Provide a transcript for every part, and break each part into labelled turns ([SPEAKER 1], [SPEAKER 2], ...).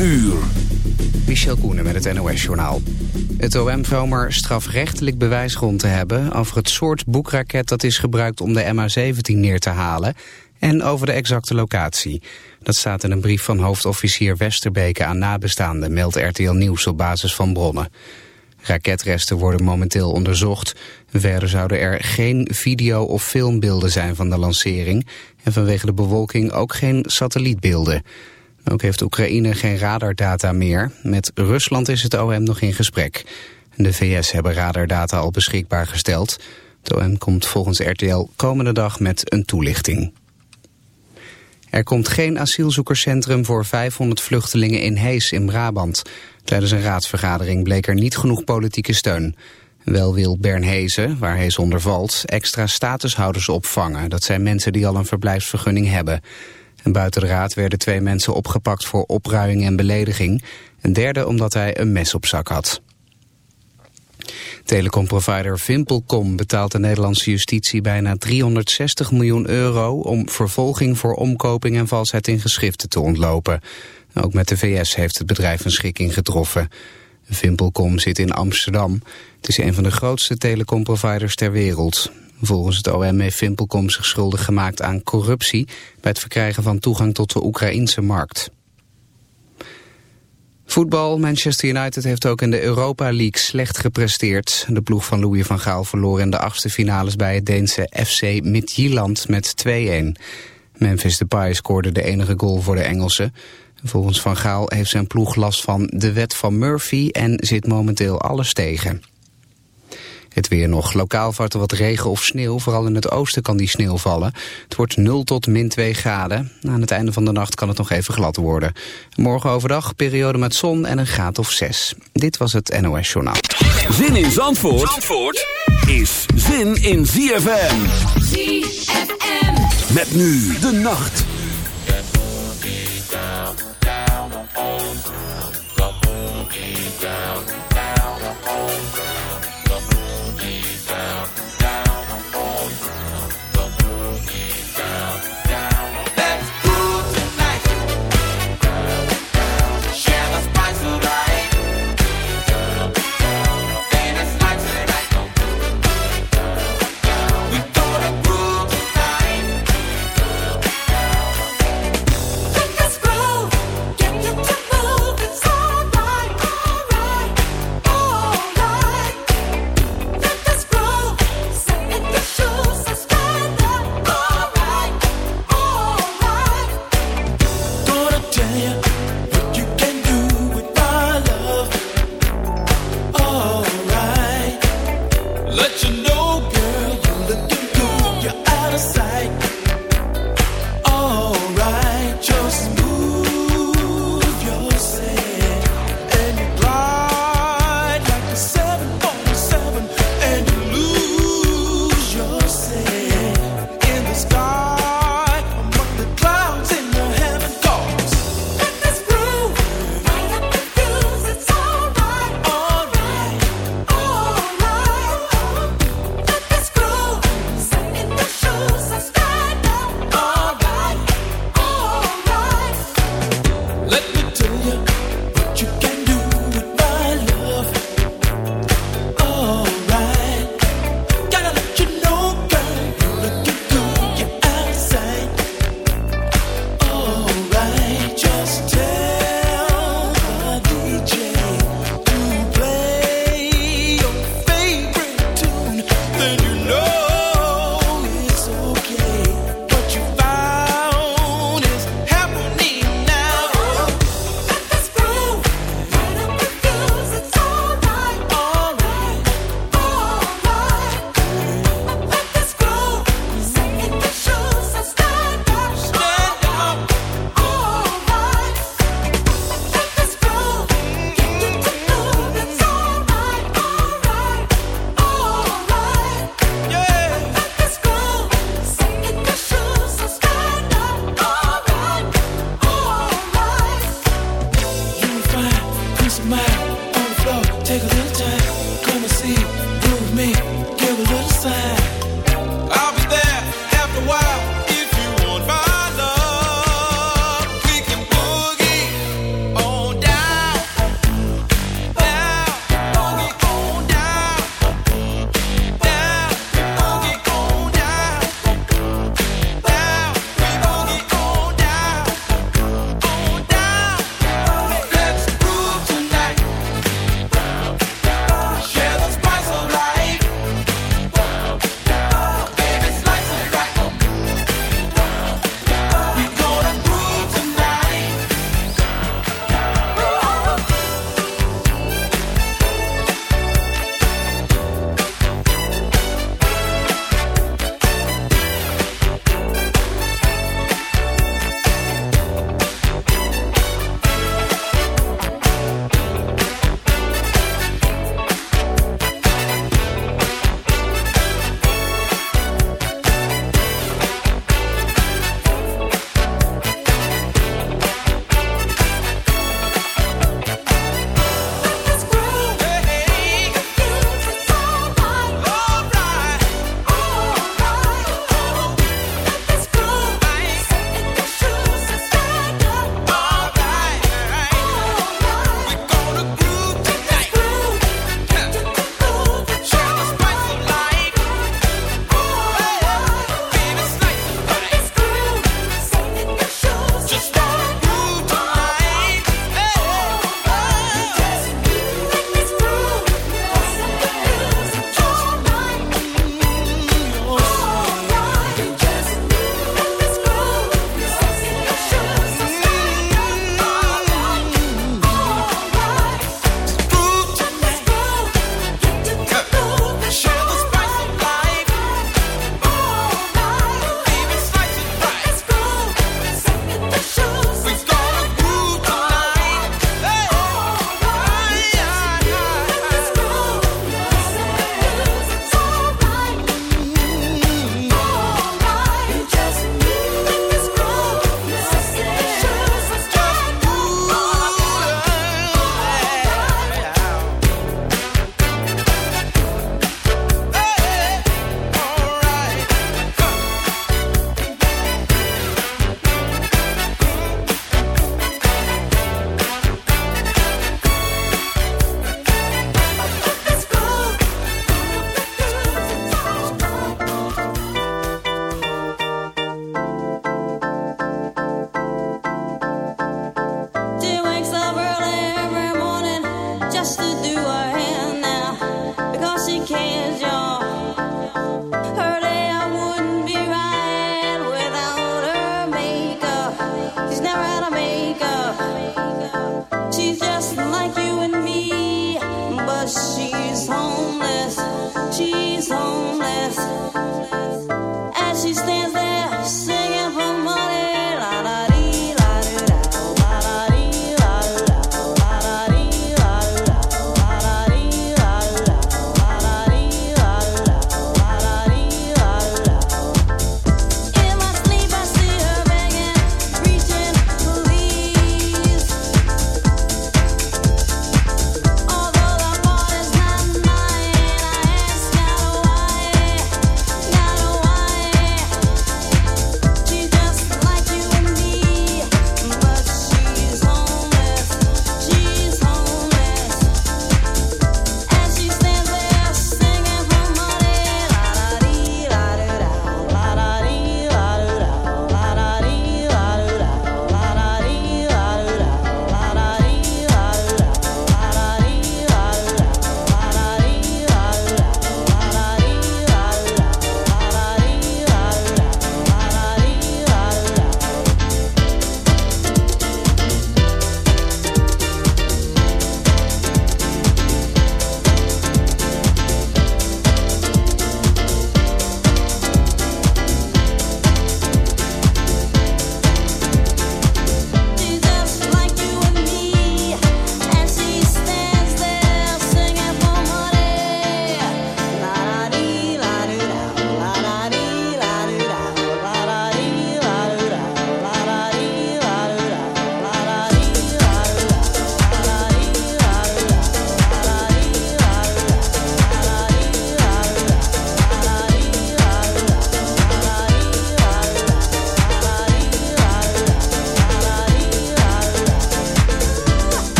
[SPEAKER 1] uur.
[SPEAKER 2] Michel Koenen met het NOS-journaal. Het OM zou maar strafrechtelijk bewijsgrond te hebben... over het soort boekraket dat is gebruikt om de MH17 neer te halen... en over de exacte locatie. Dat staat in een brief van hoofdofficier Westerbeke aan nabestaanden... meldt RTL Nieuws op basis van bronnen. Raketresten worden momenteel onderzocht. Verder zouden er geen video- of filmbeelden zijn van de lancering... en vanwege de bewolking ook geen satellietbeelden... Ook heeft Oekraïne geen radardata meer. Met Rusland is het OM nog in gesprek. De VS hebben radardata al beschikbaar gesteld. Het OM komt volgens RTL komende dag met een toelichting. Er komt geen asielzoekerscentrum voor 500 vluchtelingen in Hees in Brabant. Tijdens een raadsvergadering bleek er niet genoeg politieke steun. Wel wil Bernhezen, waar Hees onder valt, extra statushouders opvangen. Dat zijn mensen die al een verblijfsvergunning hebben. En buiten de raad werden twee mensen opgepakt voor opruiing en belediging. Een derde omdat hij een mes op zak had. Telecomprovider Vimpelcom betaalt de Nederlandse justitie bijna 360 miljoen euro om vervolging voor omkoping en valsheid in geschriften te ontlopen. Ook met de VS heeft het bedrijf een schikking getroffen. Vimpelcom zit in Amsterdam. Het is een van de grootste telecomproviders ter wereld. Volgens het OM heeft Vimpelkom zich schuldig gemaakt aan corruptie... bij het verkrijgen van toegang tot de Oekraïnse markt. Voetbal. Manchester United heeft ook in de Europa League slecht gepresteerd. De ploeg van Louis van Gaal verloor in de achtste finales bij het Deense FC Midtjylland met 2-1. Memphis Depay scoorde de enige goal voor de Engelsen. Volgens Van Gaal heeft zijn ploeg last van de wet van Murphy en zit momenteel alles tegen. Het weer nog. Lokaal valt er wat regen of sneeuw. Vooral in het oosten kan die sneeuw vallen. Het wordt 0 tot min 2 graden. Aan het einde van de nacht kan het nog even glad worden. Morgen overdag periode met zon en een graad of 6. Dit was het NOS Journaal.
[SPEAKER 1] Zin in Zandvoort, Zandvoort is zin in ZFM.
[SPEAKER 3] ZFM.
[SPEAKER 1] Met nu de nacht.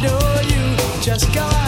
[SPEAKER 4] adore you. Just go
[SPEAKER 5] out.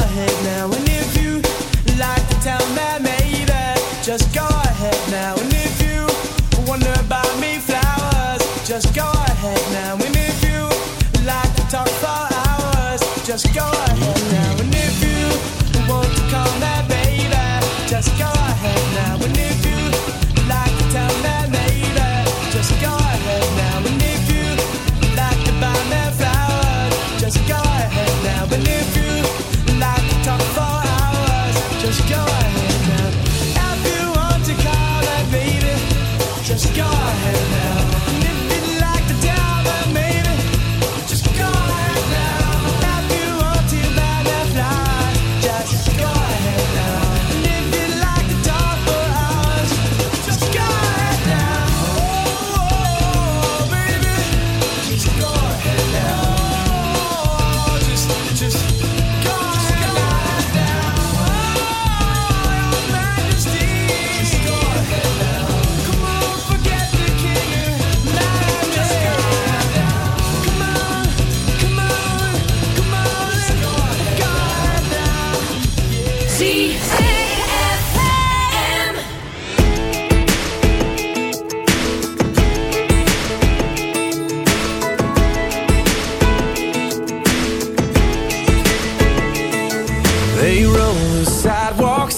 [SPEAKER 4] just go.